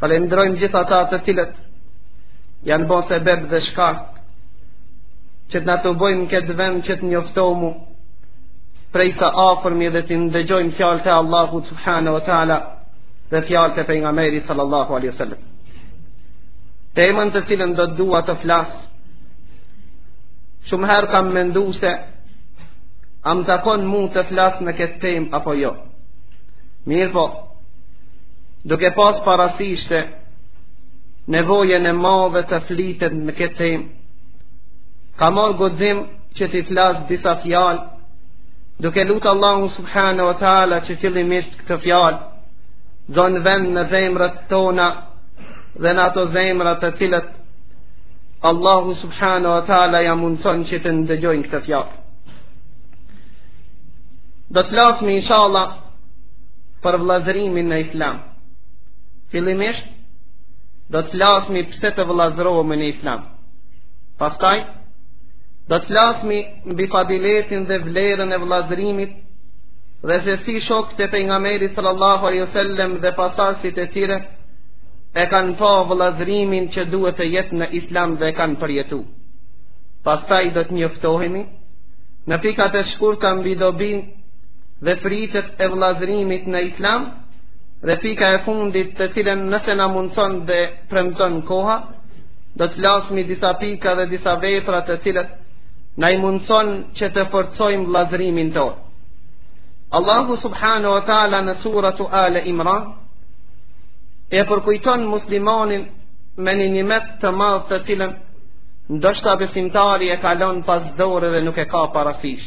Falenderojmë gjithë ata të cilët janë bërë sebeb dhe shkak që të na tubojmë në këtë vend që të njoftohemi prej së afërmi dhe të ndëgjojmë fjalët e Allahut subhanahu wa taala dhe fjalët e pejgamberit sallallahu alaihi wasallam. Temën të cilën do të dua të flas shumë herë kam mendu se a m'takon mu të flas në këtë temë apo jo. Mirëpo, Duke pas parasysh nevojën e madhe të flitet në këtë temë, kam marrë guxim që t'i flas disa fjalë, duke lutë Allahun subhanahu wa taala që fillimisht këto fjalë zonë vend në zemrat tona dhe në ato zemra të cilat Allahu subhanahu wa taala ia mundëson që të ndëgjojnë këto fjalë. Do të flasmi inshallah për vëllazërimin në Islam. Fillimisht do të flasmi pse të vëllazërohemi në Islam. Pastaj do të flasmi mbi fadiletin dhe vlerën e vëllazërimit dhe se si shokët e pejgamberit sallallahu alaihi wasallam dhe pasuesit e tyre e kanë pa vëllazërimin që duhet të jetë në Islam dhe e kanë përjetu. Pastaj do të njoftohemi në pikat e shkurta mbi dobinë dhe frytet e vëllazërimit në Islam dhe pika e fundit të cilën nëse na mundëson dhe premton koha do të flasmi disa pika dhe disa vepra të cilat na i mundëson që të forcojmë vëllazërimin tonë Allahu subhanahu wa taala në suratu Al Imran e përkujton muslimanin me një nimet të madh të cilën ndoshta besimtari e kalon pas dore dhe nuk e ka parasysh.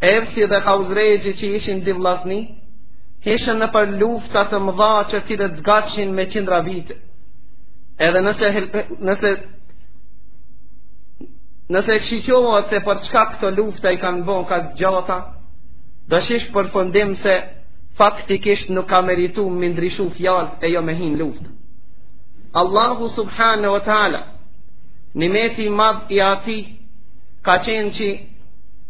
Evsi dhe Hazrexhi që ishin dy vllazni, hishin nëpër lufta të mëdha të cilat zgatshin me qindra vite. Edhe nëse, nëse, nëse shikohet se për çka këto lufta i kanë bo kaq gjata, do shish përfundim se faktikisht nuk ka meritu me i ndryshu fjalët e jo me hi n'luftë. Allahu subhanahu wa ta'ala, nimeti i madh i atij, ka qenë që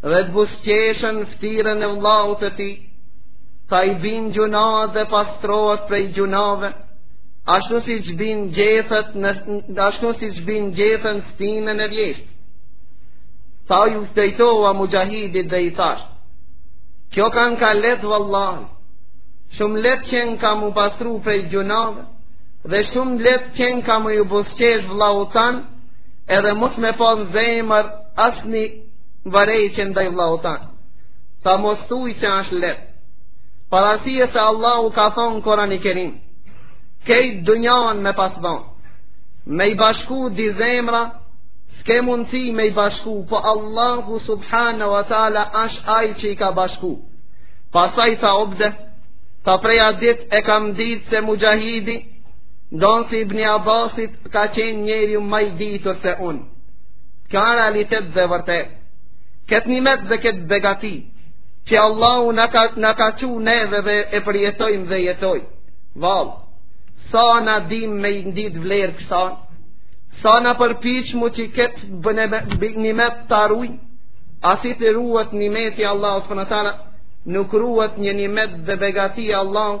Dhe të buzëqesh në fëtyrën e vllaut të tij, tha i bin gjynahet dhe pastrohet prej gjynaheve, ashtu siç bin gjethet në, ashtu siç bin gjethet në stinën e vjeshtës. Tha ju drejtova Muxhahidit dhe i thashë, kjo kanka lehtë vallahi, shumë lehtë qenka m'u pastru prej gjynaheve, dhe shumë lehtë qenka me ju buzëqesh vllaut tan, edhe mos me pa në zemër asni urrejtje ndaj vllaut tan tha mos thuj që është leht për arsye se Allahu ka thonë Kurani Kerim krejt dynjan me pas dhon me i bashku dy zemra s'ke mundësi me i bashku po Allahu subhana wa ta'ala është aj që i ka bashku pastaj tha Abde tha prej atë dit e kam dit se Muxhahidi Nxonësi i Ibni Abbasit ka qenë njeri ma i ditur se unë. Ka realitet dhe vërtet. Këtë nimet dhe këtë begati, që Allahu na ka, na ka çu neve dhe e përjetojmë dhe jetojmë. Vallë, sa na dimë me ia dit vlerën kësaj, sa na përpiqemi që këtë bëne nimet ta ruajmë, a si t'ruhet nimeti i Allahut subhana wa ta'ala, nuk ruhet një nimet dhe begati Allah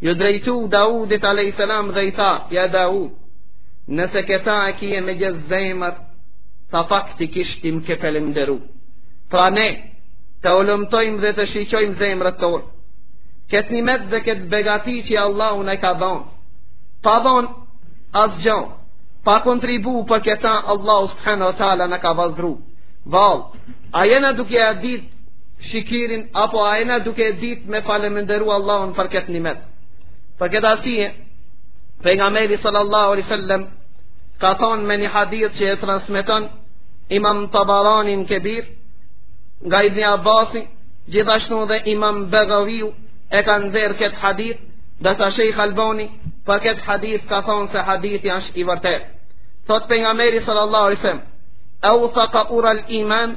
Iu drejtu Daudit a.s. dhe i tha, ja Daud, nëse këta e kie me gjithë zemër, tha faktikisht ti m'ke falenderu. Pra ne, të hulumtojmë dhe të shiqojmë zemrat tonë. Këtë nimet dhe këtë begati që Allahu na e ka dhonë. Pa dhonë asgjo. Pa kontribu për këta Allah subhanu wa ta'ala na ka vllazru. Vallë, a jena duke ia ditë shyqyrin apo a jena duke e dit me falemenderu Allahun për këtë nimet. Për këtë arsye, Pejgamberi sallallahu alaihi sallam, ka thonë me një hadith që e transmeton imam Taberani n'Kebir, nga ibn Abasi, gjithashtu dhe imam Begaviu e ka nxjerr këtë hadith, ndërsa shejh Albani, për këtë hadith ka thonë se hadithi asht i vërtet. Thot Pejgamberi sallallahu alaihi sallam, eutheku ural iman,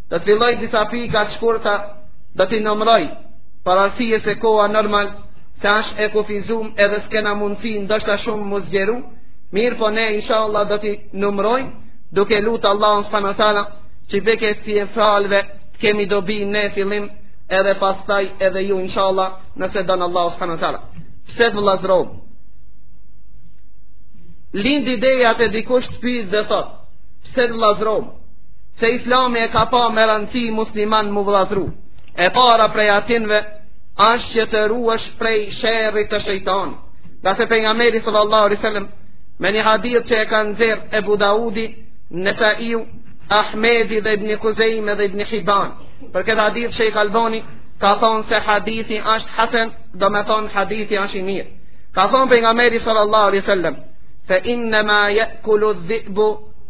Do të filloj disa pika të shkurta, do t'i numroj, për arsije se koha normal, se ashtë e kufizum edhe s'kena mundësi ndoshta shumë m'u zgjeru, mirëpo ne, inshallah, do t'i numroj, duke lutë Allahun subhana wa ta'ala, që prej këtyre fjalve, të kemi dobi ne fillim, edhe pastaj edhe ju, inshallah, nëse don Allahu subhana wa ta'ala. Pse të vllazrojm? Lind ideja te dikush të pytë dhe thot, pse të vllazrojmë? Se islami e ka pa me rëndësi musliman m'u vllazru E para prej atynve Ashtë që të ruhesh prej sherrit të shejtanit Ngase Pejgamberi sallallahu alaihi sallam Me një hadith që e ka nxjerr Ebu Daudi Nesaiu Ahmedi dhe ibn Huzejme dhe ibn Hiban Për këtë hadith shejh Albani Ka thonë se hadithi ashtë hasen Domethonë hadithi ashtë i mirë Ka thonë Pejgamberi sallallahu alaihi sallam Fe innema je'kulu dhi'bu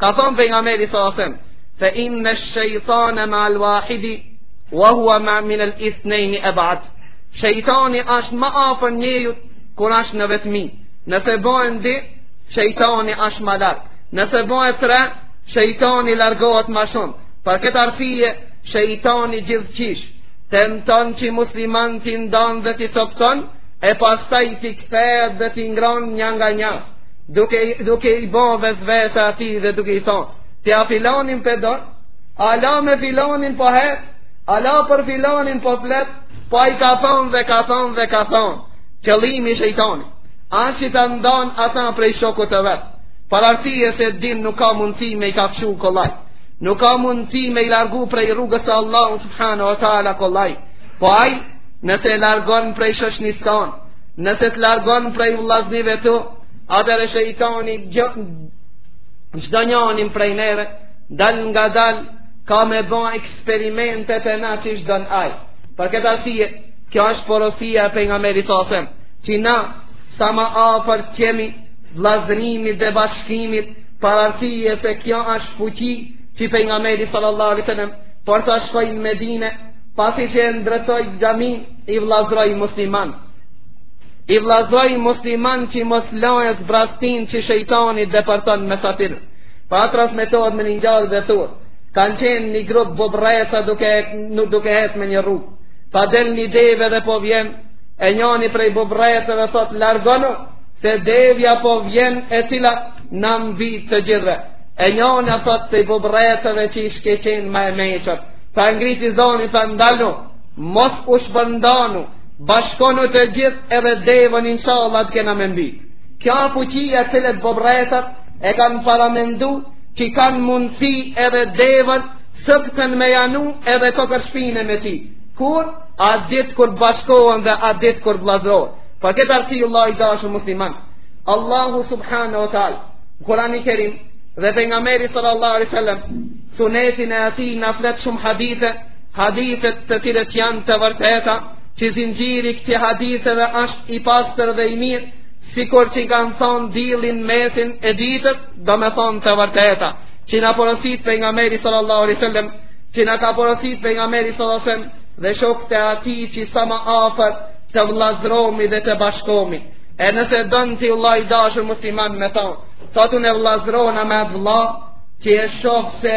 ka thonë pejgamberi sa sem fe inne shejtane ma al wahidi wa huwa min al ithnejni ebad shejtani ashtë ma afër njeriut kur ashtë në vetmi nëse bohen dy shejtani ashtë ma larg nëse bohen tre shejtani largohet ma shumë për këtë arsye shejtani gjithqysh tenton që muslimanët t'i ndon dhe t'i copton e pastaj t'i kthehet dhe t'i ngron një nga një duke, duke i bo vesvese atij dhe duke i thonë, ti a filanin po e don, ala me filanin po hec, ala për filanin po flet, po po ai ka thonë dhe ka thonë dhe ka thonë, qëllimi i shejtanit asht që ta ndon ata prej shokut të vet, për arsye se din nuk ka mundësi me i kafshu kollaj, nuk ka mundësi me i largu prej rrugës së Allahut subhanahu wa ta'ala kollaj, po ai nëse largon prej shoqnisë tonë, Nëse të largon prej vllaznive tu, atëherë shejtani çdo njënin prej neve dalngadal ka me bo eksperimente te na qysh don ai. Për këtë arsye, kjo është porosia e pejgamberit sa sem, që na sa më afër të jemi vllazërimit dhe bashkimit, për arsye se kjo është fuqi që pejgamberi sallallahu alaihi wasallam porsa shkoi në Medinë, pasi që e ndërtoi xhaminë i vllazroi muslimanët i vllazroi muslimanët që mos lojë zbraztinë që shejtani depërton mes atyre tha transmetohet me një ngjarje dhe thot kanë qenë një grup bubrreca duke, nuk duke hec me një rrugë tha po del një deve dhe po vjen e njani prej bubrrecave thot largonu se devja po vjen e cila na mbyt të gjithve e njana thot prej bubrrecave që ish qenë ma e mençur tha e ngriti zonin tha ndalnu Mos u shpërndanu, bashkonu të gjithë edhe deven inshallah të kena me mbyt. Kjo fuqia të cilët bubrrecat e kanë paramendu që kanë mundësi edhe deven së të kanë me janu edhe të kërshpine me ti. Kur? At ditë kur bashkohen dhe at ditë kur vllazrohen. Për këtë arsye vlla i dashur musliman. Allahu subhanahu wa ta'ala në Kurani Kerim, dhe pejgamberi sallallahu alai sallam, sunetin e atij na flet shumë hadithe, Hadithet të cilat janë të vërteta, që zinxhiri i këtyre haditheve është i pastër dhe i mirë, sikur që kanë thonë diellin në mesin e ditës, do me thonë të vërteta, që na porosit pejgamberi sallallahu alai sallam, që na ka porosit pejgamberi sallallahu alai sallam, dhe shokët e atij që sa më afër të vllazromi dhe të bashkomi, e nëse don ti vlla i dashur musliman me thonë, tha unë vllazrona me vlla, që e shoh se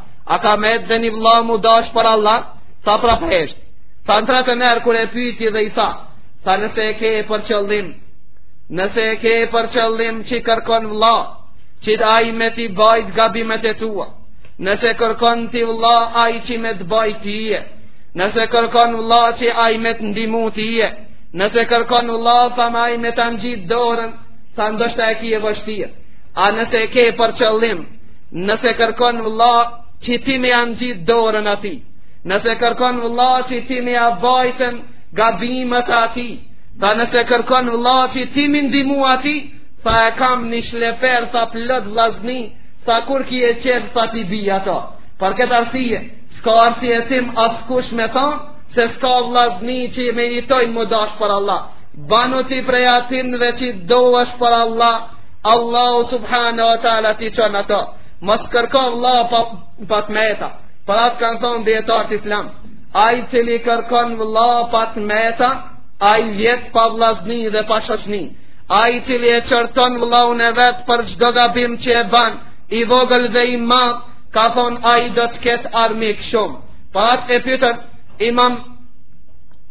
A ka met edhe një vlla m'u dash për Allah, tha prap heshti. Tha në tretën herë kur e pyti dhe i tha, tha nëse e ke për qëllim, nëse e ke për qëllim që kërkon vlla, që ai me t'i bajt gabimet e tua, nëse kërkon ti vlla ai që me të bajt tyje, nëse kërkon vlla që ai me të ndihmu tyje, nëse kërkon vlla tha ma ai me ta ngjit dorën, tha ndoshta e kie vështirë, a nëse e ke për qëllim, Nëse kërkon vëlla që ti me ja ngjit dorën atij, nëse kërkon vëlla që ti me ja bajt gabimet atij, tha nëse kërkon vëlla që ti me ndihmu atij, tha e kam një shleper tha plot vllazni, tha kur kie qenë tha t'i bi ata. Për këtë arsye, s'ka arsye tim askush me than, se s'ka vllazni që meritojnë m'u dashë për Allah. Banu ti prej atynve që dohesh për Allah, Allahu subhanahu wa ta'ala t'i çon ato Mos kërko vlla pa, pa të meta Për atë kanë thonë dijetarët islam Ai cili kërkon vlla pa të meta Ai vjet pa vllazni dhe pa shoqni Ai cili e qorton vllaun e vet Për çdo gabim që e ban I vogël dhe i madh Ka thonë ai do të ketë armiq shumë Për atë e pytën imam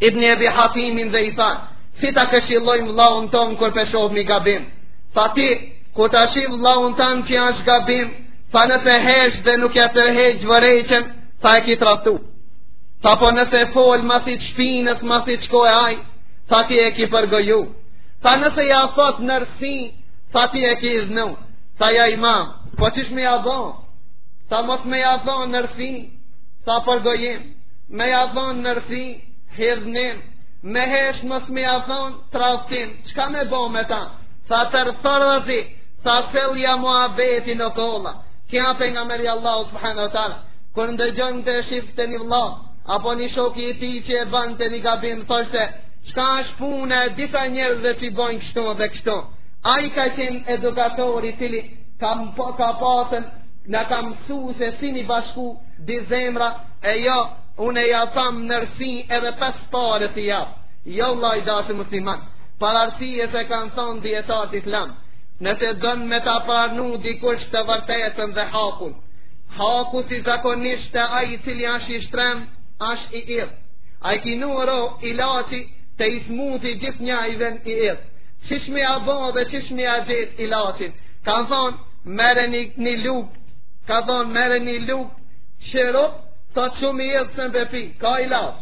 Ibn Ebi Hatimin dhe i thanë Si ta këshillojmë vllaun tonë kur pe shohmi gabim Tha ti, kur ta shi vllaun tan që asht gabim, tha nëse hesht dhe nuk ja tërheq vërejtjen, tha e ki trathtu. Tha po nëse fol mas shpinës, masi të shkoj ai, tha ti e ki përgoju. Tha nëse ja thot nër sy, tha ti e ki hidhnu. Tha ja imam, po qysh me ja bo, tha mos me ja thon nër sy, tha përgojim, me ja thon nër sy, hidhnim, me hesht mos me ja thon trathtim, Çka me bo me ta? Tha tërthorazi, tha sillja muhabetin okolla. Qe Pejgamberi i Allahut, subhanahu wa ta'ala, kur ndëgjonte shifte një vlla, apo një shok i tij që e bante një gabim, thoshte, çka është puna e disa njerëzve që i bojnë kështu dhe kështu. Ai ka qenë edukatori i cili, ka, po, ka pasë, na ka msu se si m'i bashku, dy zemra, e jo, unë e ja tham nër sy edhe pes pare s'i jap. Jo vlla i dashur musliman, për arsye se kanë thonë dijetarët islam, nëse don me ta pranu dikush të vërtetën dhe hakun, haku si zakonisht te ai i cili asht i shtrem, asht i idhë, a e ki vnu ro ilaçi te i smuti gjithnja i vjen i idhë, qysh me ja bo dhe qysh me ja gjet ilaçin, kanë thonë, merre një, një lugë, ka thonë, merre një lugë, shurup, tha shumë i idhë s'un pe pi, ka ilaç,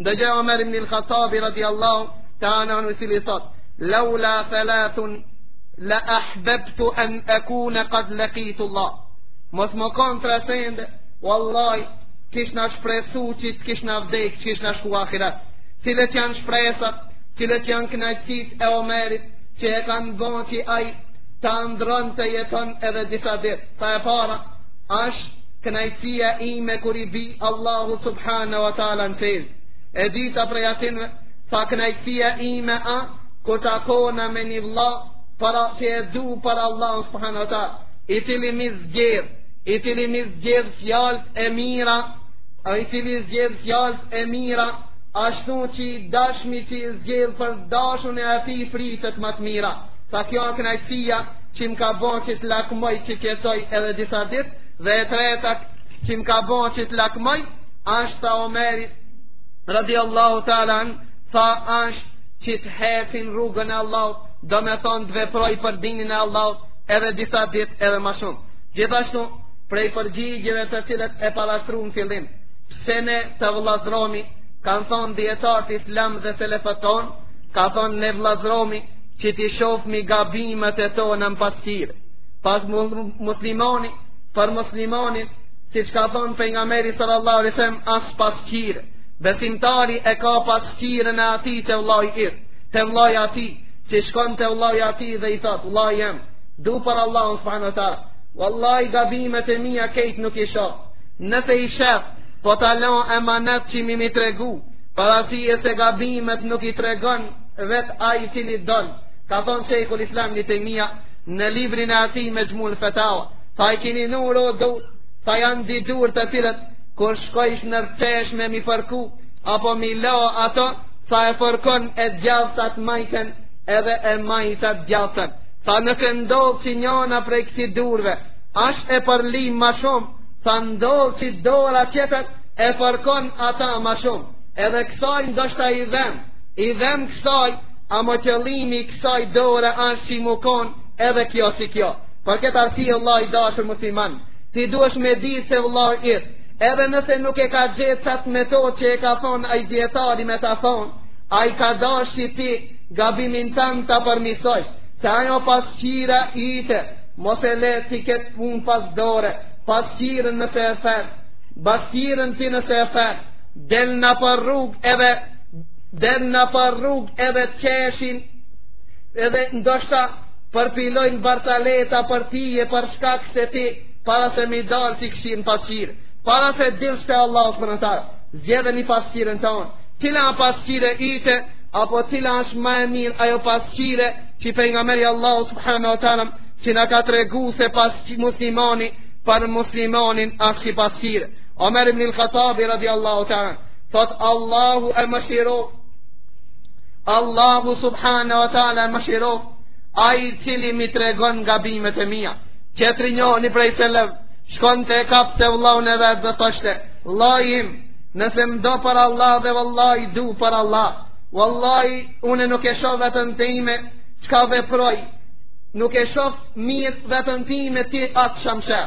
Ndëgjo Omer ibn al-Khattabi radiallahu ta'ala anhu i cili thot, "Laula thalathun la ahbabtu an akuna qad laqitu Allah." Mos me kanë tre sende, wallahi kishna shpresu që të kishna vdek, që kishna shku akhirat. Cilët janë shpresat, cilët janë kënaqësit e Omerit, që e kanë bon që ai ta andron të jeton edhe disa ditë. Tha e para, është Kënaqësia ime kur i bi Allahu subhanahu wa taala në sexhde. E dita prej atinve tha kënaqësia ime a kur takona me një vëlla para që e du për Allahu subhanahu wa taala, i cili mi zgjedh, i cili mi zgjedh fjalët e mira, ai i cili zgjedh fjalët e mira, ashtu që i dashmi që i zgjedh për dashun e ati fritet ma të mira. Tha kjo kënaqësia që më ka bon që të lakmoj që të jetoj edhe disa dit dhe e treta që më ka bon që të lakmoj ashtë tha Omeri radiallahu ta'ala anhu tha ashtë që të heci n'rrugën e Allahut domethonë të veproj për dinin e Allahut edhe disa dit edhe ma shumë gjithashtu prej përgjigjeve të cilët e parashtrum në fillim pse ne të vëllazromi kanë thonë dijetarët islam dhe selefët tonë ka thonë ne vëllazromi që t'i shofmi gabimet e tona në pasqire, pasi muslimani për muslimanin, siç ka thonë Pejgamberi salallahu alejhi ve selem asht pasqire, besimtari e ka pasqiren e ati te vllai i, te vllai ati, që shkon te vllai ati dhe i thotë, vlla jem, du për Allahun subhanahu wa taala, vallai gabimet e mija kejt nuk i shof, nëse i shef, po ta lo emanet që me mi tregu, për arsye se gabimet nuk i tregon, Vet ai i cili don, ka thonë shejhul islam Ibn Tejmija, në librin e ati Mexhmul Fetawa, tha i kini vnu re durt, tha janë di dur të cilët, kur shkojsh nër çeshme mi fërku, apo mi lo ato, tha e fërkon e djathta t'majten, edhe e majta t'djathten. Tha nëse ndodh që njona prej këti durve, ashtë e përlime ma shumë, tha ndodh që dora tjetër, e fërkon ata ma shumë, edhe kësaj ndoshta i dhem, I dhem kësaj, ama qëllimi i kësaj dore asht që me u kon edhe kjo si kjo. Për këtë arsi vlla i dashur musliman, ti duhesh me di se vllai it, edhe nëse nuk e ka gjet qat metod që e ka thonë ai dijetari me ta thonë, ai ka dashë që ti gabimin tan ta përmisojsh, se ai o pasqira ite, mos e le ti këtë pun pas dore, pasqirën nëse e then, pasqirën ti nëse e then, Del nëpër rrugë edhe del nëpër rrugë edhe të qeshin Edhe ndoshta përpilojnë barcaleta për tije për shkak se ti Para se me dalë s'e kshyr në pasqyrë Para se dilshte Allahu subhana wa ta'ala Zgjedhni pasqyrën tonë Cila pasqyrë e jote Apo cila është ma e mirë ajo pasqyrë Që pejgamberi i Allahut subhana wa ta'ala Që na ka tregu se pasqyrë muslimani Për muslimanin është si pasqyrë Omer ibn al-Khattabi radiallahu ta'ala anhu Thot Allahu e mëshiroftë Allahu subhana wa ta'ala e mëshiroftë ai i cili m'i tregon gabimet e mija Tjetri njoni prej selefëve Shkonte e kapte vllaun e vet dhe thoshte Vllai im Nëse më do për Allah dhe vallahi t'du për Allah Vallahi une nuk e shof veten time Çka veproj Nuk e shof mirë veten time ti atë ça m'sheh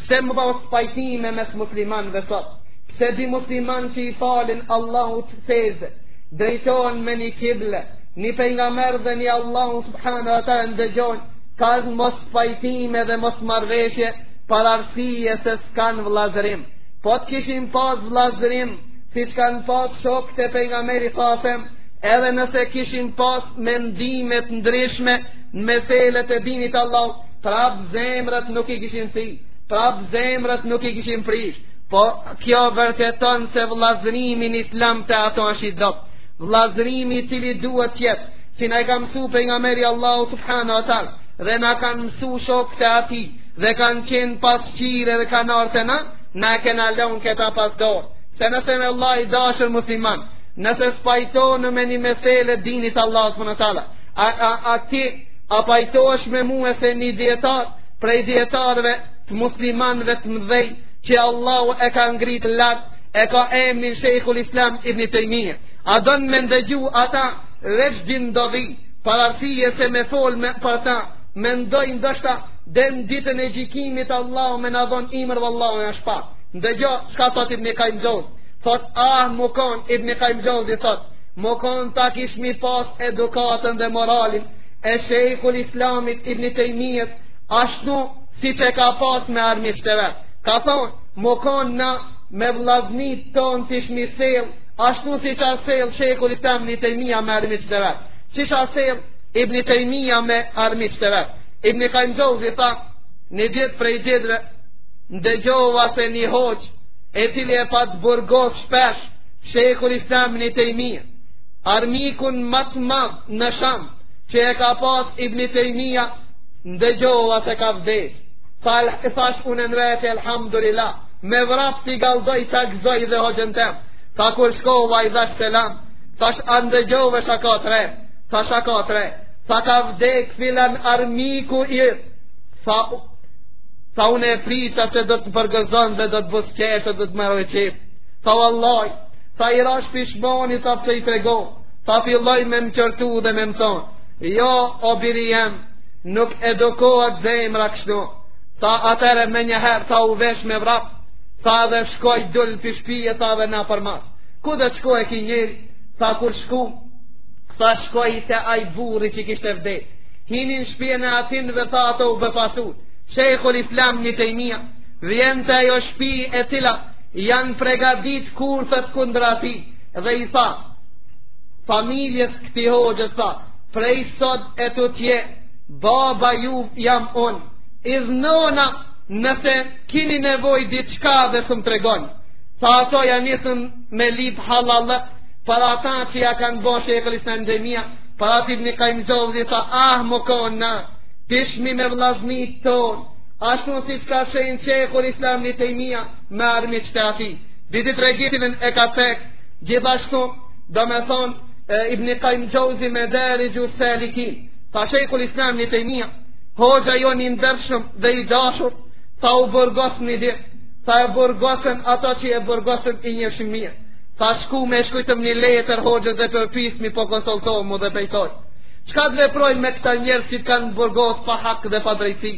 Pse mospajtime mes muslimanëve sot? Pse dy muslimanë që i falen Allahut sexhde, drejtohen me një kible, një pejgamber dhe një Allahu subhanu wa taala e ndëgjojnë, kanë mospajtime dhe mosmarrëveshje, për arsye se s'kanë vllazërim. Po të kishin pas vllazërim, siç kanë pas shokët e pejgamberit alejhi selam, edhe nëse kishin pas mendime t'ndryshme në meselet e dinit t'Allahut, Prap zemrat nuk i kishin si, prap zemrat nuk i kishin prish, po kjo vërteton se vllazrimi në Islam te ato është i dobët. Vllazrimi i cili duhet të jetë, siç na e ka msu pejgamberi i Allahut subhanahu wa taala, dhe na kanë msu shokët e atij, dhe kanë qenë pasqyrë dhe kanë ardh te na, na kena lon këta pas dore. Se nëse me vlla i dashur musliman, nëse s'pajtohem me një mesele t'dinit t'Allahut subhanahu wa taala, a a a ti A pajtohesh me mua se një dietar prej dietarëve të muslimanëve të mëdhej që Allahu e ka ngrit lart e ka emnin Sheikhul Islam Ibn Taymiyah. A don me ndëgju ata veç dy ndodhi, për arsye se me fol me për ta, mendoj ndoshta, deri n'ditën e gjykimit Allahu me na dhon ymër vallahi asht pak. Ndëgjo, çka thot Ibn Kajjim Xhevzi? Thot, ah, m'u kon, Ibn Kajjim Xhevzi, thot, M'u kon ta kishmi pas edukatën dhe moralin e shejhul islamit ibn Tejmijes, ashtu siç e ka pas me armiqt e vet. Ka thonë, m'u kon na me vllaznit tonë të ishmi sjell, ashtu siç a sjell shejhul islam ibn Tejmija me armiqt e vet. Qysh a sjell ibn Tejmija me armiqt e vet. Ibn Kajjim Xhevzi tha, një ditë prej ditëve, ndëgjova se një hoxhë, i cili e pat burgos shpesh, Shejhul Islam ibni Tejmije, armikun ma të madh në Sham, që e ka pas Ibn Tejmija, ndëgjova se ka vdek. Tha e thash unë në vete, elhamdulilah, me vrap t'i kallzoj, ta gëzoj dhe hoxhën tem. Tha kur shkova i dhash selam, thash a ndëgjove ça ka t're, tha ça ka t're, tha ka vdek filan armiku yt, tha, tha unë e prita se do të m'përgëzon dhe do të buzëqeshë dhe do të merr qejf. Tha vallahi, tha i rash pishmon, tha pse i tregova, tha filloi me më qortu dhe me më thonë, jo o biri jem, nuk edukohet zemra kështu, tha atëherë menjëherë, tha u vesh me vrap, tha dhe shkoi dul prej shpije, tha dhe na përmas, ku do t'shkojë ky njeri, tha kur shku, tha shkoi te ai burri që kishte vdek, hini n'shpijen e atij dhe tha ato u befasun, Shejhul Islam ibni Tejmija, vjen te ajo shpi e cila, Janë pregatit kurthet kundra tij dhe i tha, familjes këtij hoxhës tha, prej sot e tutje, baba juj jam unë, idhnona nëse kini nevojë diçka dhe s'më tregoni, tha ato ja nisën me lyp hallall, për ata që ja kanë bo Shejhul Islam ibn Tejmijes, prap Ibni Kajim Xhevzi tha, ah me kon na, t'ishmi me vllaznit tonë, Ashtu siç ka qenë Shejhul Islam ibni Tejmija me armiqtë e atij, këtë tregimin e ka cek, gjithashtu, domethonë, Ibni Kajim Xhevzi, Medarixhu Salikin, tha Shejhul Islam ibni Tejmija, hoxha jon i ndershëm dhe i dashur, tha u burgos një ditë, tha e burgosën ato që e burgosën i njishmi, tha shkum e shkrujtëm një letër hoxhës dhe për pismi po konsultohu mu dhe pejtojë. Çka të veprojmë me këta njerëz që të kanë burgos pa hak dhe pa drejtësi?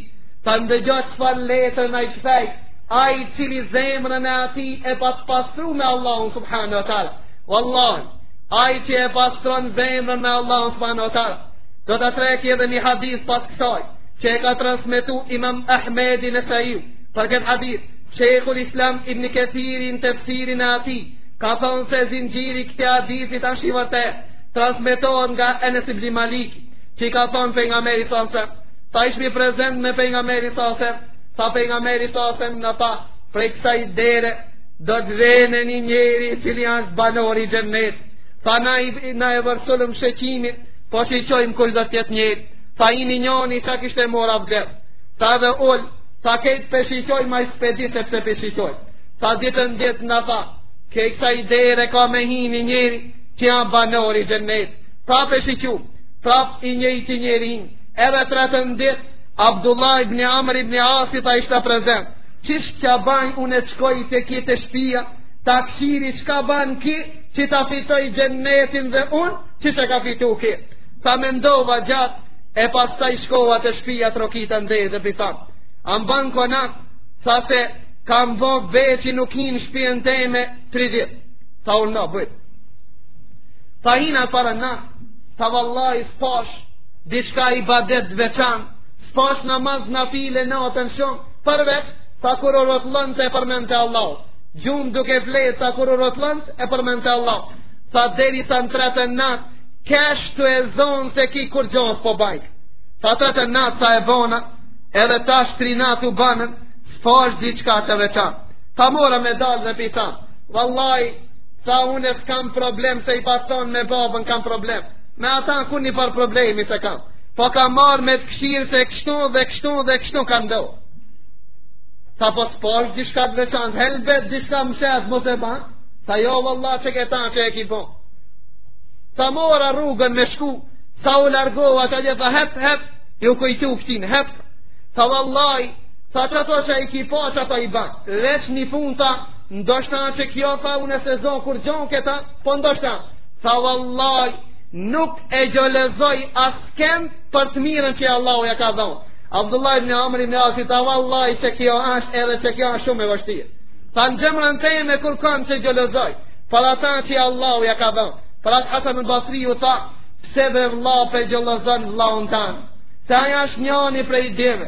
Tha ndëgjo çfarë letër na i kthej, ai i cili zemrën e atij e pat të pastru me Allahun subhanu wa ta'ala. Wallahi, ai që e pastron zemrën me Allahun subhanu wa ta'ala, do të ceki edhe një hadith pas kësaj, që e ka transmetu imam Ahmedi, Nesaiu, për këtë hadith, Shejhul Islam ibn Kethiri n'tefsirin e atij, ka thonë se zinxhiri i këtij hadithit asht i vërtetë, Transmetohet nga Enes ibn Malik, që i ka thënë pejgamberi sa se tha ishmi prezent me pejgamberin sa se tha pejgamberi sa se na tha prej kësaj dere do të vjen një njeri i cili është banor i xhenetit, tha na, i, na e vërsulëm shiqimin po shiqojmë kush do t'jetë njeri tha hini njoni që kishte marr avdes tha dhe u ul tha krejt pe shiqojmë, ai s'pe di pse pe shiqojmë tha ditën e dytë na tha ke kësaj dere ka me hi një njeri Që janë banor i xhennet, prap e shikju, prap i njëjti njeri, edhe të tretën dit, Abdullah ibn Amr ibn Asi tha ishta prezent. Qish ja baj unë e shkoj te ki te shpia, ta kshiri çka ban ki, që ta fitoj xhennetin dhe unë, qish e ka fitu ki. Tha mendova gjatë, e pastaj shkova te shpia trokita në derë dhe pita. A m'ban konak, tha se kam bo be qi nuk hi në shpien teme, tri dit. Tha unë në bëjt. Tha hina parën nat Tha vallaj s'pash diçka ibadet veçan S'pash namaz nafile natën shumë Përveç tha kur u rrotullonte e përmendte Allahun Gjumë duke flejt Tha kur u rrotullonte e përmendte Allahun Tha derisa në tretën nat kesh tu e zonë se ki kurgjo s'po bajk Tha tretën natë tha e bona Edhe tash tri natë u banën S'pash diçka të veçan Tha mora me dalë dhe pita Vallaj Tha unë s'kam problem se i pat thon me babën kam problem. Me ata kurnifar problemi s'e kam. Po kam ardh me të kshirë se kështu dhe kështu dhe kështu ka ndodh. Tha po s'pash, diçka të veçantë, helbet, diçka mshehtë, mos e banë. Tha jo, valla, që këta që e ki pa. Tha mora rrugën me shku, sa u largova që gjitha, hep, hep, ju kujtu këtin, hep. Tha vallaj, tha që ato që e ki pa, që ato i baj. Veç një pun tha, Ndoshta që kjo tha unë s'e zo kurgjo këta, po ndoshta. Tha vallaj, nuk e xhelozoj askend për të mirën që Allahu ja ka dhon. Abdullah ibn Amr ibn Asi tha vallaj që kjo është edhe që kjo është shumë e vështirë. Tha në zemrën teme kurkan s'e xhelozoj, për ata që Allahu ja ka dhon. Për atë Hasanul Basri ju tha, pse bre vlla pe xhelozon vllaun tan. Se aja është njani prej dyve.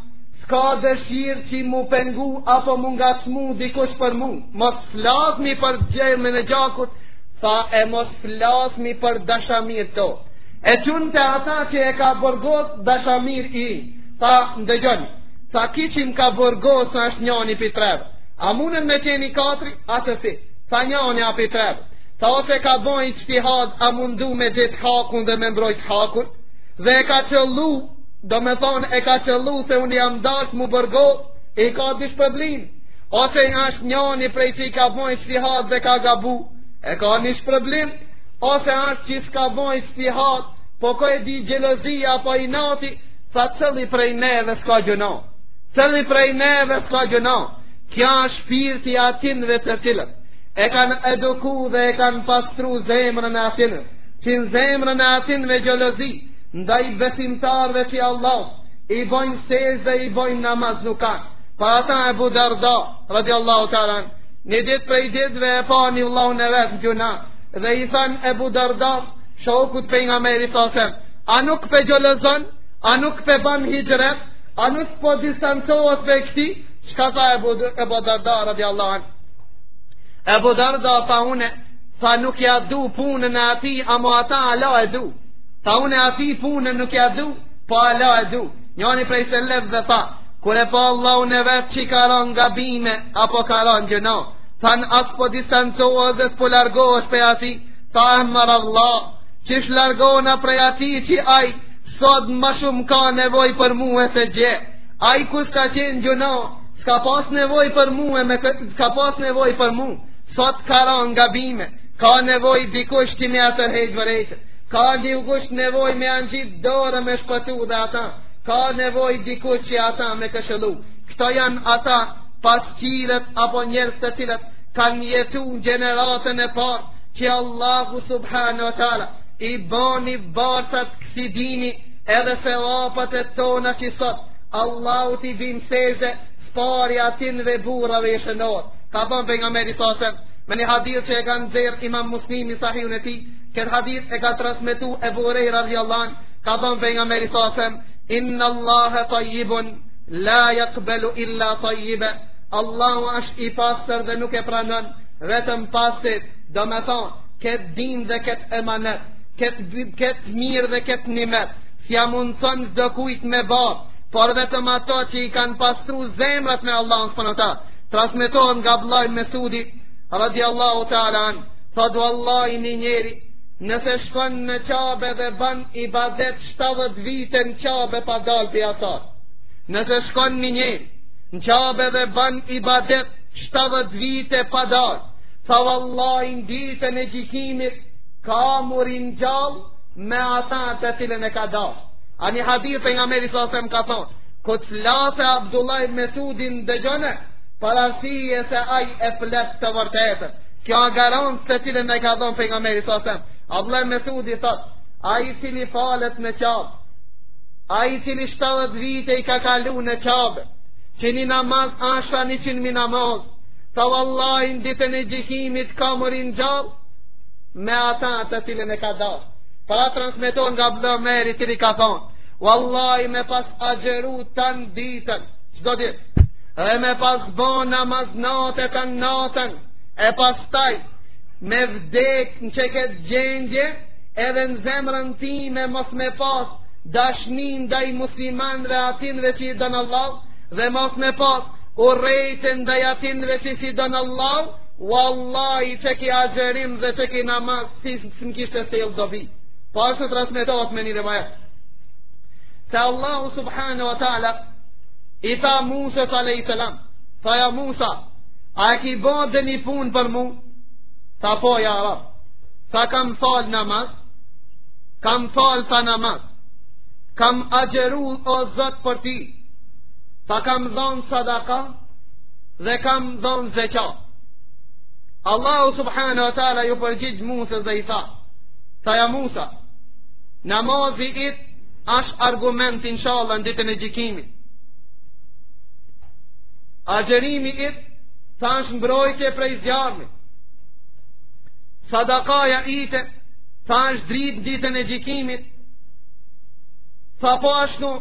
S'ka dëshirë që m'u pengu apo m'u ngacmu dikush për mu. Mos flasmi për gjermën e gjakut, tha e mos flasmi për dashamirt. E qunte ata që e ka burgos dashamir i, tha ndëgjoni, tha ki që më ka burgos është njani prej treve. A munet me qen i katërti, atë si, tha njani a prej treve. Tha ose ka bën ixhtihad, a mundu me gjet hakun dhe me mbrojt hakun, dhe e ka qëllu Domethonë e ka qëllu se unë jam dash m'u burgos, i ka dy shpërblime, ose ashtë njani prej qi ka bo ixhtihad dhe ka gabu, e ka një shpërblim, ose ashtë që s'ka bo ixhtihad, po ko e di xhelozia apo inati, tha cilli prej neve s'ka gjyna, cilli prej neve s'ka gjyna, kjo a shpirti i atinve të cilët, e kanë eduku dhe e kanë pastru zemrën e atinve, që në zemrën e atinve xhelozi, Ndaj besimtarëve që Allahut i bojnë sexhde dhe i bojnë namaz nuk ka. Pa ata Ebu Derda, radiallahu teala anhu, një ditë prej ditëve e pa një vllaun e vet në gjynah, dhe i thanë Ebu Derda, shokut Pejgamberit salallahu alejhi ve selem, a nuk pe xhelozon, a nuk pe ban hixhret, a nuk po distancohesh prej këtij, çka tha Ebu Derda, radiallahu Ebu Derda po unë Tha nuk ja du punën e atij Ama ata hala e du Tha unë atij punën nuk ja du, po hala e du. Njani prej selefëve tha, kur e pa vllaun e vet që ka ranë n'gabime, apo ka ranë n'gjynah. Thanë a s'po distancohesh dhe s'po largohesh prej atij, tha e mërë Allah, qysh të largohna prej atij që ai, sot ma shumë ka nevojë për mue se dje. Ai kur s'ka qenë n'gjynah, s'ka pas nevojë për mue me s'ka pas nevojë për mu, sot ka ranë n'gabime, ka nevojë dikush që me ia tërheq vërejtjen. Ka dikush nevojë me ia ngjit dorën me shpëtu dhe ata, ka nevojë dikush që ata me këshillu. Këto janë ata pasqyret apo njerëz të cilët kanë jetu në gjeneratën e parë që Allahu subhanehu ve teala i boni bartës t'këtij dini edhe sebepat e tona që sot Allahut t'i bim sexhde s'pari atynve burrave i shënor ka thonë Pejgamberi salallahu alejhi ve selem në një hadith që e ka nxjerrë imam Muslimi n'Sahihun e tij Këtë hadith e ka transmetu Ebu Hurejra radiallahu anhu, ka thonë Pejgamberi salallahu alejhi ve selem, inna Allahe tajibun, la jakbelu illa tajibe, Allahu është i pastër dhe nuk e pranon, vetëm pastër, domethonë, këtë din dhe këtë emanet, këtë t'mirë dhe këtë nimet, s'ia mundëson çdokujt me ba, por vetëm ato që i kanë pastru zemrat me Allahun subhanehu ve teala, transmetohet nga Abdullah ibn Mesudi, radiallahu ta'ala anhu, Tha vallahi një njeri, nëse shkon në Qabe dhe ban ibadet 70 vite në Qabe pa dal prej asaj. Nëse shkon një njeri, në Qabe dhe ban ibadet 70 vite pa dal, tha vallahi në ditën e gjykimit, ka m'u ringjall me ata të cilën e ka dasht. Në një hadith Pejgamberi salallahu alejhi ve selem ka thonë, kur të flasë Abdullah ibn Mesudi dëgjone, për arsye se ai e flet të vërtetën. Kjo a garancë të cilën e ka dhënë Pejgamberi salallahu alejhi ve selem. Abdullah Mesudi thotë, ai i cili falet në Qabe, ai i cili 70 vite i ka kalu në Qabe, që një namaz asht njëqind mijë namaz, tha vallahi n'ditën e gjykimit ka m'u ringjall, me ata të cilën e ka dashtë. Pra transmetohet nga Abdullah Omeri i cili ka thonë, vallahi me pas agjëru tanë ditën, çdo ditë, dhe me pas bo namaz nate tanë natën, e pastaj me vdek në qekëtë gjendje edhe në zemrën time mos me pas dashni ndaj muslimanve dhe atyne që i don Allahu dhe mos me pas urrejtje ndaj atyne që s'i don Allahu vallahi qeky agjërim dhe qeky namaz s'më kishte sjell dobi po ashtu transmetohet me një rivajet se Allahu subhanu wa ta'ala i tha Musas alejhi selam Tha ja Musa A e ki bo ndonjë punë për mu? Tha po ja rab Tha kam fal namaz Kam fal tha namaz Kam agjëru o zot për ti Tha kam dhon sadaka Dhe kam dhon zeqat Allahu subhanahu wa ta'ala ju përgjigj Musas dhe i tha Tha ja Musa Namazi yt asht argument inshallah në ditën e gjykimit Agjërimi yt, tha, është mbrojtje prej zjarrmit. Sadakaja jote, tha, është dritë ditën e gjykimit. Tha po ashtu,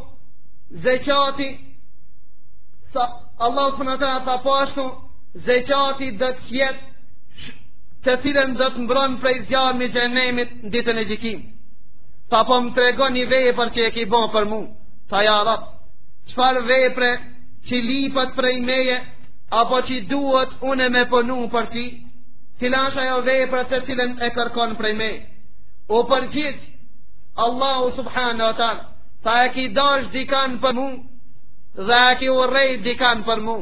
zeqati, tha Allahu subhanu wa ta'ala, tha po ashtu, zeqati do të jetë, të cilën do të mbron prej zjarrmit xhehenemit në ditën e gjykimit. Tha po më trego një vepër që e ki bo për mu, tha ja rab, çfarë vepre Që lipat prej meje, apo që duhet une me punu për ti, cila është ajo vepra të cilën e kërkon prej meje. U përgjigj Allahu subhanu wa ta'ala, tha e ki dash dikan për mu, dhe e ki urrejt dikan për mu,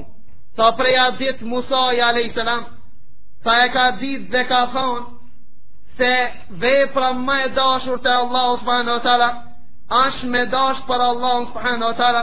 tha prej atë ditë Musai a.s. Tha e ka dit dhe ka thonë, se vepra ma e dashur te Allahu subhanu wa ta'ala, është me dash për Allahu subhanu wa ta'ala,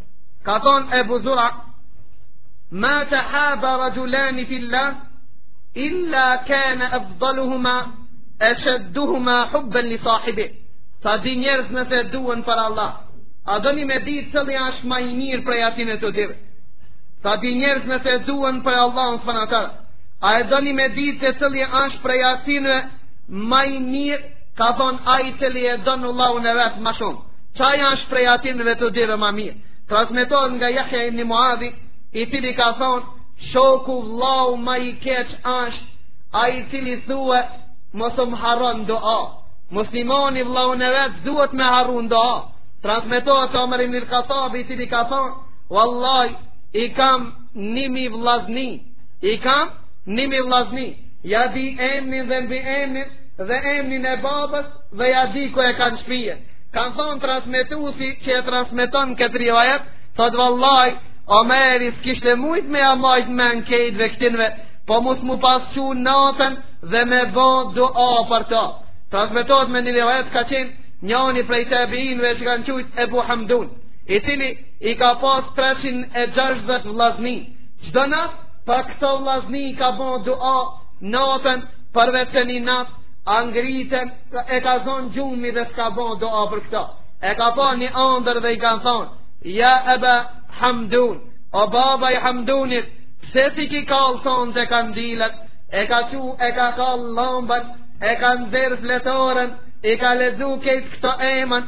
Ka thonë Ebu Zur'a, ma tehabba rexhulani fillah, illa kane efdaluhuma, eshedduhuma hubben li sahibihi. Tha dy njerëz nëse duhen për Allah. A doni me dit cili asht ma i mirë prej atyne të dyve. Tha dy njerëz nëse duhen për Allah subhanu wa ta'ala A e doni me dit cili asht prej atyne ma i mirë, ka thonë ai cili e don vllaun e vet ma shumë. Qaj asht prej atyne të dyve ma i mirë. Transmetohet nga Jahja ibn Muadhi, i cili ka thonë, shoku vllau ma i keq është, ai cili thue, mos më harro n'dua. Muslimani vllaun e vet, s'duhet me harru n'dua. Transmetohet se Omer ibnul Hatab, i cili ka thonë, vallahi, i kam ni mijë vllazni, i kam ni mijë vllazni, ja di emnin dhe mbiemnin, dhe emnin e babës, dhe ja di ku e kanë shpijet. Ka thonë transmetuesi që e transmeton këtë rivajet, thot vallaj, Omeri s'kishte mujt me ja majt men kejt veç kti mve, po mos m'u pas qu natën dhe me bo dua për ta. Transmetohet në një rivajet ka qenë njani prej tabiinve që e kanë qujt Ebu Hamdun, i cili i ka pas 360 vllazni. Çdo natë, për këta vllazni i ka bo dua natën përveç se një natë, angriten e ka zonë gjumi dhe s'ka bo doa për këta. E ka pa një andër dhe i kanë thonë, ja Eba Hamdun, o baba i Hamdunit, pse s'i ki kall sonte kandilet, ai u ka qu, e ka kall lambën, e ka nxjerrë fletoren, i ka lexu kejt këta emna,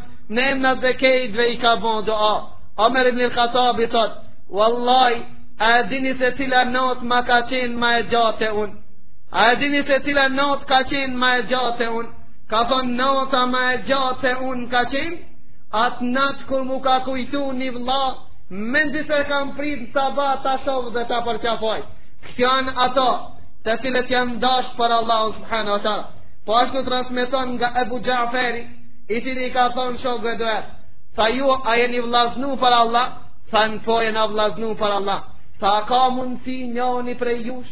emnat dhe kejtve i ka bo doa. Omer ibn al-Khattabi thot, Wallahi, a dini se cila nat ma ka qenë ma e gjata unë? A e dini se cila nat ka qenë ma e gjata unë? Ka thonë nata ma e gjata unë ka qenë atë natë kur m'u ka kujtu një vlla, mezi se kam pritë sabah ta shoh dhe ta përqafoj. Këta janë ata, të cilët janë dashë për Allah subhanahu ve teala. Po ashtu transmeton nga Ebu Xhaferi, i cili ka thonë shokëve të vet. Tha ju, a jeni vllazni për Allah? Thanë po jena vllazni për Allah. Tha ka mundësi njoni prej jush?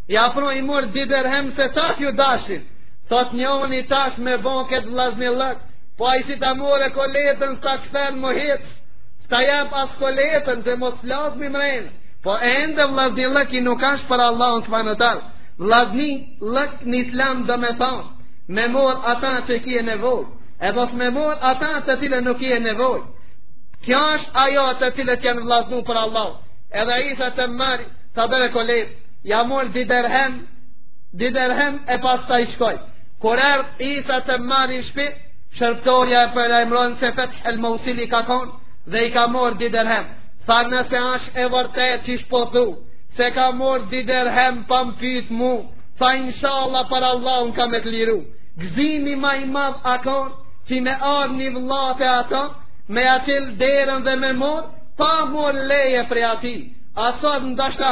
Ja pro i merr dy derhem sa t'ju dashin, thot njoni tash me bo këtë vllaznillëk, po ai si ta merr kuletën s'ta kthen mo hiç, s'ta jep as kuletën e mos flasim rren, po ende vllaznillëki nuk ashtë për Allah subhanahu ve teala, vllaznillëk në islam do me thonë, me marr ata që kie nevojë, e mos me marr atë të cilën nuk kie nevojë, kjo është ajo të cilët janë vllazni për Allah, edhe i tha të ma bjerë kuletën, Ja mori dy derhem, dy derhem e pastaj shkoi. Kur erdh Isa Temmari në shtëpi, shërbëtorja e paralajmëron se Feth el Mosili ka konë dhe i ka marr dy derhem. Tha nëse është e vërtetë qysh po thu, se ka marr dy derhem pa m'pyt mu, tha inshallah për Allah un kam me të liru. Gëzimi ma i madh a konë, që me ardhë një vlla te ata, me e qel derën dhe me marrë, pa marrë leje prej atij, a sot ndoshta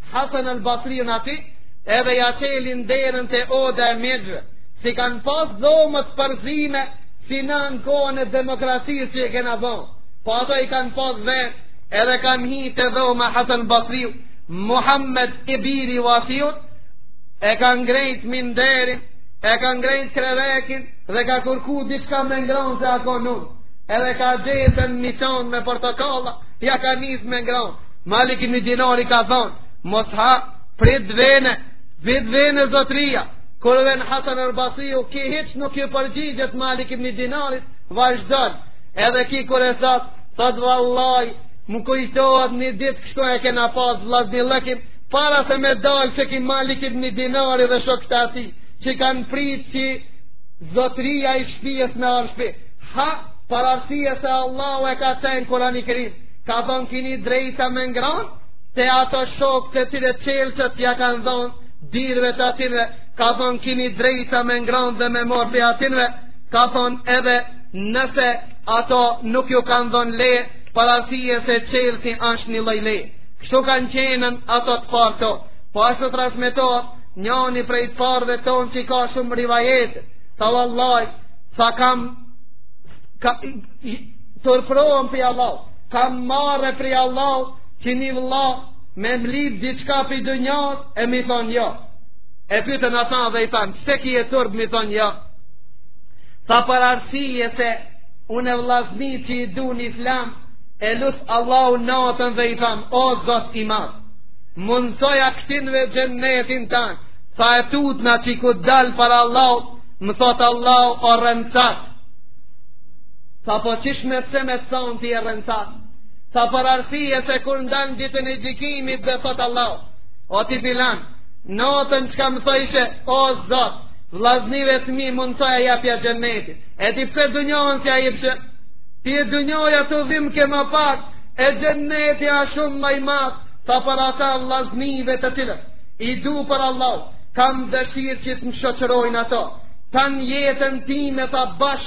Hasan al Basriu nuk ish aty, edhe ja qelin derën të oda e miqve, s'i kanë pas dhomët përzime, si na në kohën e demokracisë që i kena bon, po ata i kanë pas vetë, edhe kanë hi të dhoma Hasan Basriut, Muhammed i biri Wasiut, e ka ngrejt minderin, e ka ngrejt krevetin dhe ka kërku diçka me ngronë se a kon unt edhe ka gjet një sahan me portokalla ja ka nis me ngronë Malik ibn Dinari ka thonë, mos ha prit vene, prit vene zotria. Kur ven Hasan al-Basriu, ki hiç nuk ju përgjigjet Malik ibn Dinarit, vazhdon. Edhe ki kur e thot, thot vallaj, më kujtohet një ditë kështu e kena pas vllaznillëkin, para se me dalë qeki Malik ibn Dinari dhe shokët e tij, që kanë prit që zotria i shpijes me ardh n'shpi. Ha, për arsije se Allahu e ka cek n'Kurani Kerim. Ka thonë kini t'drejtë me ngran Te ato shok të cilët çelësat ja kanë dhonë Dyrve të atinve Ka thonë kini t'drejtë me ngran dhe me marrë pi atinve Ka thonë edhe nëse ato nuk ju kanë dhonë leje Për arsije se çelësi ashtë një lloj leje Kështu kanë qenën ato të parët ton Po ashtu transmitohet Njani prej të parëve tonë që i ka shumë rivajete Tha vallaj Tha kam ka, Turpërohem prej Allahut, kam marre prej Allahut që një vëlla me m'lip diçka pi dynjaje, e me i thonë jo. E pytën ata dhe i thanë, pse kie turp me i thonë jo. Tha për arsije se unë e vllaznit që i du në islam, e lus Allahun natën dhe i tham, o zot i madh, mundësoja këtinve xhennetin tan, tha e tutna që kur t'dal para Allahut, më thotë Allahu o rrencak, Tha po qysh me pse me të thonë ty rrencak Tha për arsije se kur t'dal ditën e gjikimit dhe thot Allahu O ti filan Natën çka m'thojshe o zot Vllaznive të mi mundësoja jepja xhennetin E ti pse dynjanë s'ia jepshe Ty dynjaja t'u dhimke ma pak E xhenneti a shumë ma i madh Tha për ata vllaznive të cilat I du për Allah Kam dëshirë që të më shoqërojnë ato Tan jetën time tha bash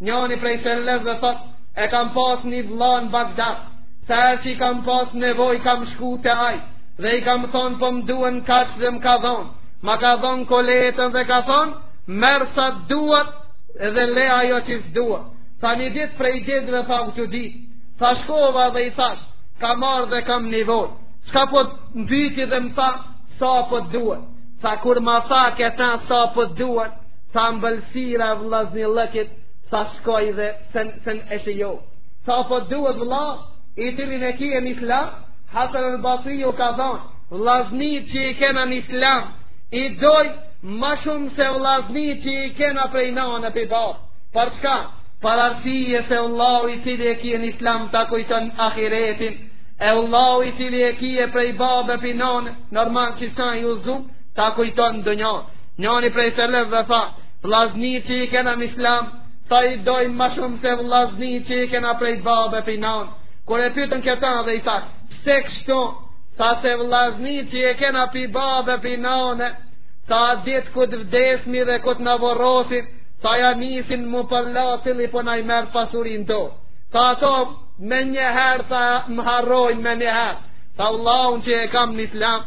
Njani prej selefve thot, e kam pas një vlla n'Bagdad, sa herë që i kam pas nevoj kam shku te aj, dhe i kam thonë po m'duhen kaq dhe më ka dhonë, ma ka dhonë kuletën dhe ka thonë, merr sa t'duhet dhe le ajo që s'të duhet. Tha një dit prej ditëve tha u që dit, tha shkova dhe i thash, kam ardhë dhe kam nevoj, tha po më pyti dhe më tha, sa po të duhet, tha kur ma tha këta sa po të duhet, Tha ëmbëlsira e vllaznillëkit Tha shkoj dhe sen, sen e shë jo Sa po t'duhet vlla I cilin e kje në islam Hasan el Basriu ka thonë Vllaznit që i kena në islam I doj ma shumë se vllaznit që i kena prej nane pi babe Për çka? Për arsije se vllau i cili e kje në islam Ta kujton ahiretin E vllau i cili e kje prej babe e pi nane Normal që sa ju zumë ta kujton dunjan njani prej selefëve tha vllaznit që i kena në islam tha i dojmë ma shumë se vllaznit që i kena prej babe e pi nane kur e pytën këta dhe i tha pse kështu tha se vllaznit që i kena pi babe e pi nane tha ditën kur të vdesmi dhe kur të na vorrosin tha ja nisin m'u përla cili po na e merr pasurinë do tha ato menjëherë tha më harrojnë menjëherë tha vllaun që e kam në islam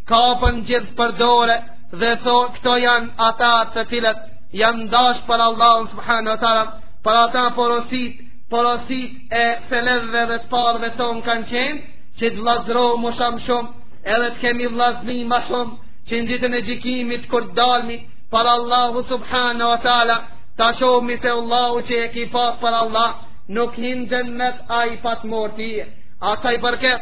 Kapen gjithë për dore dhe thonë këta janë ata të cilët janë dash për Allahun subhanehu ve teala për ata porosit porositë e selefëve dhe të parëve tonë kanë qenë që të vllazromi sa ma shumë edhe të kemi vllazni ma shumë që në ditën e gjykimit kur të dalmi para Allahut subhanehu ve teala ta shohmi se vllau që e ki pas për Allah nuk hin në xhennet ai pa t'marr ti sa i përket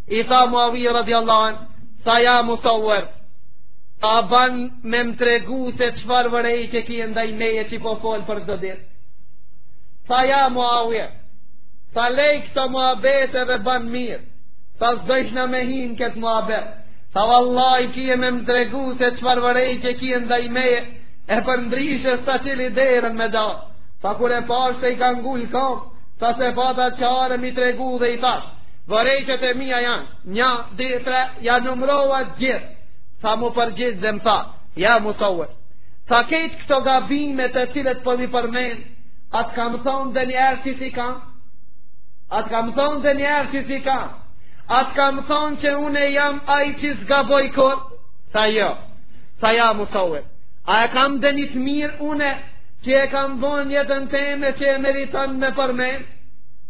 I tha Muavija radiallahu anhu, tha ja Musawir, a ban me më tregu se çfarë vërejtje ki ndaj meje që po fol për çdo ditë. Tha ja Muavija, tha lej këto muhabete dhe ban mirë, tha s'dojshna me hi në këtë muhabet, tha vallaj kie me më tregu se çfarë vërejtje ki ndaj meje, e përndryshe s'ta çili derën me dal, tha kur e pashë se i ka ngul kambë, tha s'e pata çare me i tregu dhe i thashë, Vërejtjet e mija janë, një, dy, tre, ia numrova gjithë, tha m'u përgjigj dhe më tha, ja Musawir. Tha kejt këto gabime të cilat po m'i përmen, a të kam thonë ndonjëherë që s'i kam, a të kam thonë ndonjëherë që s'i kam, a të kam thonë që une jam ai që s'gaboj kurrë, tha jo, tha ja Musawir. A e kam ndonjë të mirë une, që e kam bon në jetën teme që e meriton me përmen,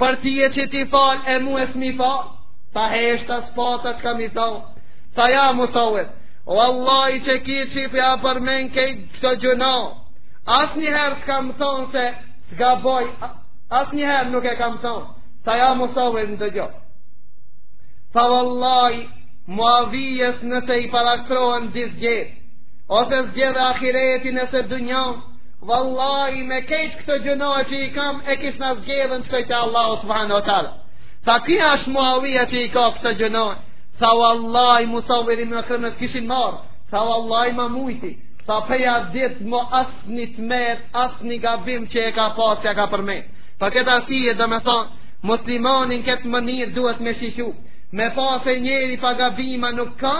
Për ti e që t'i fal e mue s'm'i fal Tha heshta s'pata çka me i thonë Tha ja Musawir Vallahi që ki që po i përmen kejt këto gjunah Asnjëherë s'të kam thonë se s'gaboj Asnjëherë nuk e kam thonë Tha ja Musawir ndëgjo Tha vallahi Muavijes nëse i parashtrohen dy zgjidhje Ose zgjedh ahiretin ose dunjan Vallai me kejt këto gjëna që i kam e kishna zgjedhën të këtë Allah subhanahu wa taala. Tha ky është Muawija që i ka këto gjëna? Tha vallai Musawir ibn Makram të kishin marr. Tha vallai më mujti. Tha pej at dit mo asni të metë, asni gabim që e ka pas s'ia ka përmen. Për këtë arsye domethënë muslimani në këtë mënyrë duhet me shiku. Me pa se njeri pa gabima nuk ka,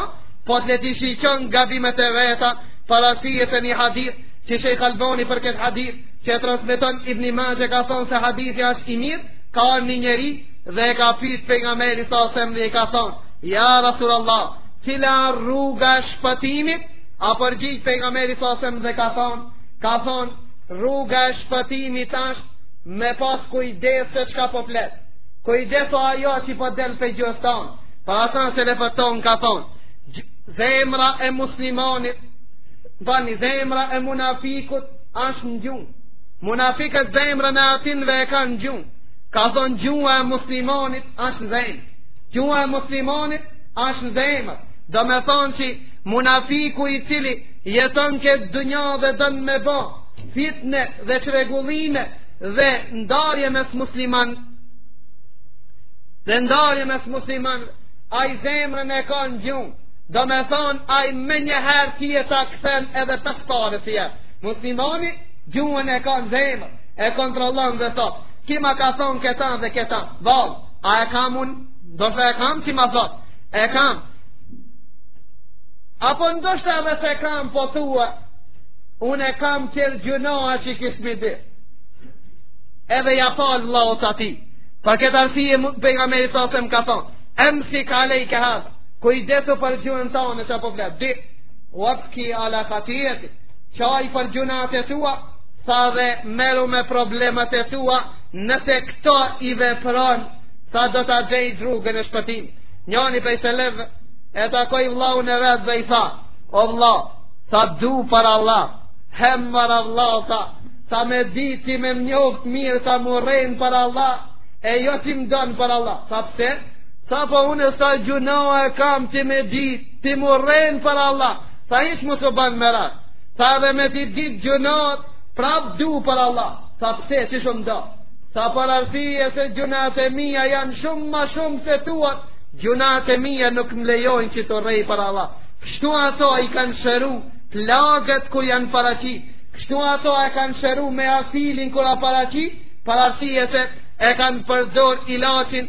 po le t'i shikon gabimet e veta, parasysh se një hadith, Që Sheikh Albani për këtë hadith që transmeton Ibni Maxhe ka thonë se hadithi është i mirë, ka ardhur një njeri dhe e ka pyet pejgamberin a.s. dhe i ka thonë, "Ja Rasulullah, cila rruga e shpëtimit?" A përgjigj pejgamberi a.s. dhe i ka thonë, ka thonë, "Rruga e shpëtimit është me pas kujdes se çka po flet. Kujdesu ajo që po del pej gjuhës tonde." Prandaj selefët kanë thonë, "Zemra e muslimanit Pardon zemra e munafikut ashtë në gjuhë. Munafikët zemrën e atynve e kanë n'gjuhë. Ka thonë gjuha e muslimanit ashtë në zemër. Gjuha e muslimanit ashtë në zemër. Domethonë që munafiku i cili jeton n'këtë dynja dhe don me bo, fitne dhe çrregullime dhe ndarje mes muslimanve. Dhe ndarje mes muslimanve, ai zemrën e ka n'gjuhë. Domethonë, ai menjëherë ty ta këthen edhe të stare të jetë. Muslimani, gjuhën e ka në zemër, e kontrollon dhe thotë, ky m'ka thonë këta dhe këta, vallë, a e kam unë, ndoshta e kam që ma thotë, e kam. Apo ndoshta edhe s'e kam po thuj, unë e kam tjera gjynahe që ky s'm'i di. Edhe ja fal vllaut të ati, për këtë arsye pejgamberi a.s. ka thonë, emsik alejke hadha, Kujdesu për gjuhën tonde çka po flet. Dy, wabki ala khatijeti. Qaj për gjynahet e tua, tha dhe merru me problemet e tua, nëse këto i vepron, tha do ta gjejsh rrugën e shpëtimit. Njani prej selefëve, e takoj vllaun e vet dhe i tha, o vlla, tha t'du për Allah, hem për Allah, tha, tha me dit ti me m'njoft mirë, tha m'urren për Allah, e jo që më don për Allah, tha pse, Tha po unë sa gjynahe e kam ti me di, ti m'urren për Allah. Tha hiç mos u ban merak. Tha edhe me t'i dit gjynahet, prap t'du për Allah. Tha pse që shumë t'do. Tha për arsye se gjynahet e mija janë shumë ma shumë se tuat. Gjynahet e mija nuk më lejojnë që t'urrej për Allah. Kështu ato i kanë shëru, plagët kur janë paraqit. Kështu ato e kanë shëru meselen kur a paraqit, për arsye se e kanë përdor ilaçin,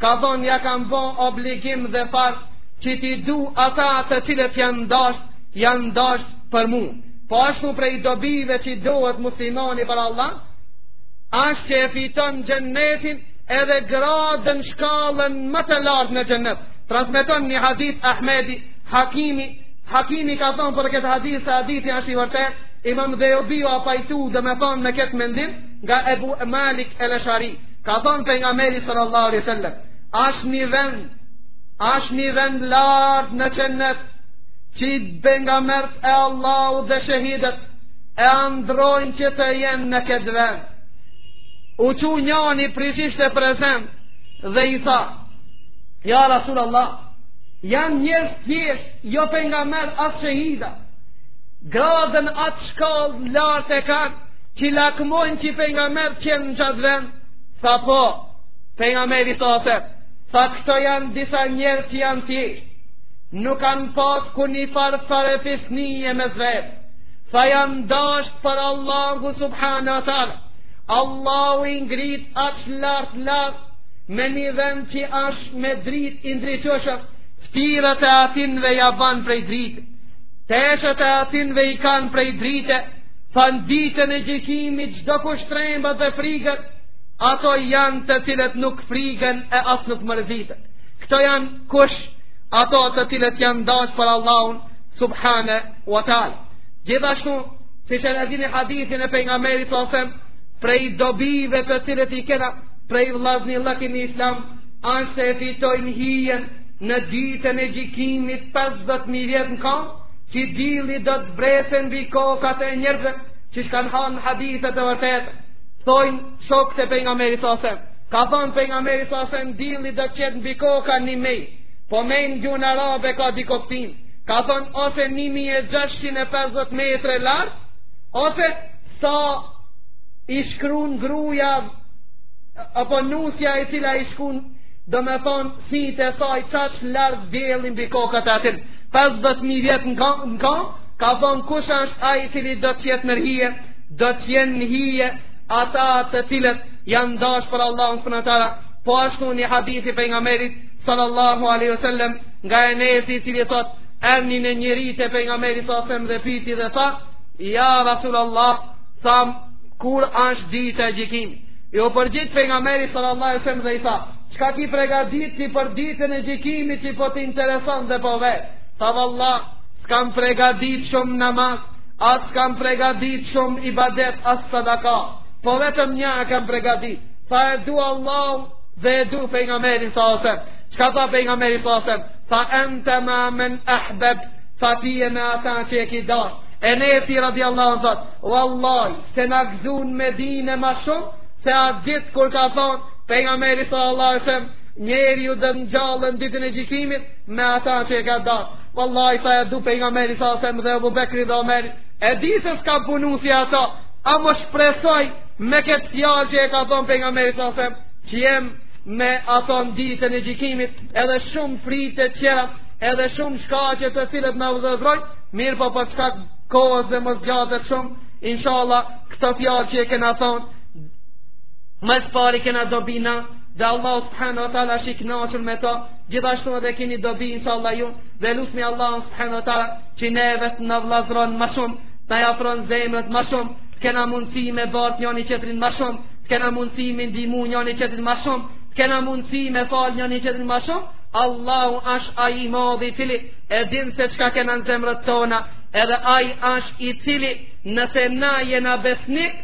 ka thonë ja kam bo obligim dhe farz që t'i du ata të cilët janë dasht janë dasht për mu po ashtu prej dobive që dohet muslimani për Allah ashtë që e fiton xhennetin edhe gradën shkallën më të lartë në xhennet transmeton një hadith Ahmedi Hakimi Hakimi ka thonë për këtë hadith se hadithi ashtë i vërtet imam Dhehebiu a pajtu domethonë me këtë mendim nga Ebu Malik el Eshari Ka thonë pejgamberi sallallahu alejhi ve sellem, ashtë një vend, ashtë një vend lartë në xhennet, që pejgamberët e Allahut dhe shehidët, e andrrojnë që të jenë në këtë vend. U çu njani prej sish të prezent dhe i tha, ja Rasul Allah, janë njerëz thjesht, jo pejgamberë as shehida, gradën atë shkallë lartë e kanë, Që lakmojnë që pejgamberë t'jenë në qatë vend? Tha po, pejgamberi sallallahu alejhi ve sellem, tha këto janë disa njerëz që janë thjesht, nuk kanë pas kurrnjë farë farefisnie mes veti, tha janë dashtë për Allahu subhanehu ve teala, Allahu i ngrit aq lartë lartë, me një vend që ashtë me dritë i ndriçoshëm, ftirat e atinve ja ban prej drite, teshat e atinve i kanë prej drite, Tha në ditën e gjikimit çdokush trembet dhe friget, ato janë të cilët nuk frigen e as nuk mërziten. Këto janë kush ato të cilët janë dash për Allahun subhanehu ve teala. Gjithashtu, siç e dini hadithin e pejgamberit sallallahu alejhi ve sellem, prej dobive të cilët i kena, prej vllaznillëkit në islam, asht se e fitojnë hijen në ditën e gjikimit 50.000 vjet në kamë, Që dilli do të zbresë mbi kokat e njerëzve siç kanë thanë hadithet e vërteta. Thojnë shoktë e pejgamberit sallallahu alejhi ve sellem. Ka thonë pejgamberi sallallahu alejhi ve sellem dilli do të jetë mbi koka një mejl. Po mejl në gjuhën arabe ka dy kuptime. Ka thonë ose 1650 metra lartë, ose sa i shkruun gruja apo nusja e cila i shkruun domethonë sytë e saj qaq lartë dielli mbi kokat e atyne. 50.000 vjet në kam, në kam, ka thonë kush është ai i cili do të jetë nën hije, do të jenë në hije, ata të cilët janë dashë për Allahun subhanehu ve teala, po ashtu një hadith i pejgamberit, sallallahu aleyhi sallam, nga Enesi i cili thot, erdh një njeri te pejgamberi, sallallahu alejhi ve sellem dhe e piti dhe tha, ja Rasul Allah, tha, kur është dita e gjikimit. Ju përgjigj pejgamberi sallallahu alaihi wasallam dhe i tha, Çka ki pregadit ti për ditën e gjikimit që po të intereson dhe po vet? Tha valla, s'kam pregadit shumë namaz, as s'kam pregadit shumë ibadet as sadaka, po vetëm një e kam pregadit, tha e du Allah dhe e du pejgamberin sallallahu alejhi ve sellem, çka tha pejgamberi sallallahu alejhi ve sellem, tha ente ma men ahbebt, tha ti je me ata që e ki dasht, Enesi radiallahu anhu thot, vallahi, s'jena gëzu n'Medine ma shumë, se atë ditë kur ka thonë, Pejgamberi salallahu alejhi ve selem, njeriu do ngjallet ditën e gjykimit me ata që e ka dasht. Wallahi sa e du pejgamberin edhe Ebu Bekrin dhe Omerin, e di se s'kam punu si ata, ama shpresoj me këtë fjalë që e ka thonë pejgamberi salallahu alejhi ve selem, që jem me ata në ditën e gjykimit edhe shumë fryte tjera, edhe shumë shkaqe të cilët na vllazërojnë, mirëpo për shkak kohës mos me zgjatë shumë, inshallah, këto fjalë që i kena thonë, Ma së pari kena dobi na Dhe Allahu subhanehu wa ta'ala është i knaqër me to Gjithashtu edhe keni dobi insha Allah ju Dhe lusim Allahun subhanehu wa ta'ala Që neve të na vllazron ma shumë T'na i afron zemrat ma shumë Të kena mundësi me bart njani tjetrin ma shumë Të kena mundësi me ndihmu njani tjetrin ma shumë Të kena mundësi me fal njani tjetrin ma shumë Allahu asht ai i madhi i cili E din se çka kena në zemrat tona Edhe ai asht i cili Nëse na jena besnik